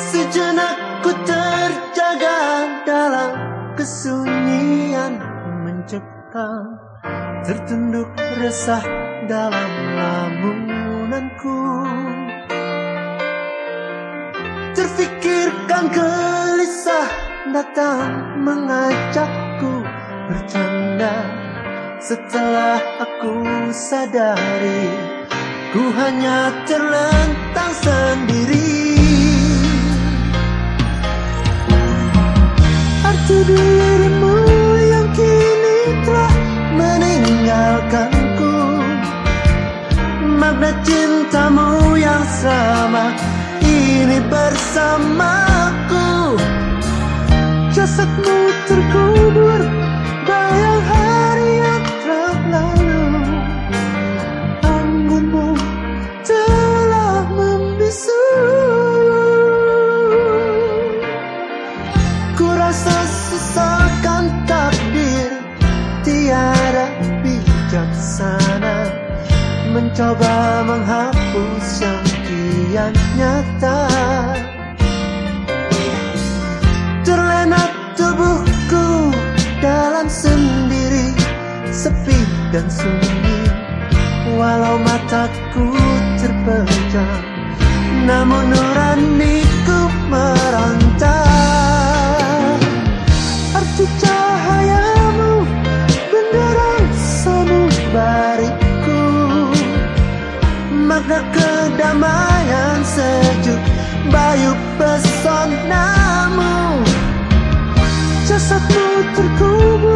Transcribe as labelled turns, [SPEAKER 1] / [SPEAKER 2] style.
[SPEAKER 1] Sejenak ku terjaga dalam kesunyian mencekam Tertunduk resah dalam lamunanku. Terfikirkan gelisah datang mengajakku bercanda. Setelah aku sadari Ku hanya terlentang bersamaku Jasadmu terkubur bayang hari yang telah lalu. Anggunmu telah membisu. Ku rasa sesakan takdir tiada bijaksana. Mencoba menghapus yang kian nyata tubuhku dalam sendiri Sepi dan sunyi. Walau mataku terpejam Namun nuraniku meronta Arti cahayamu benderang sanubariku Makna kedamaian sejuk terkubur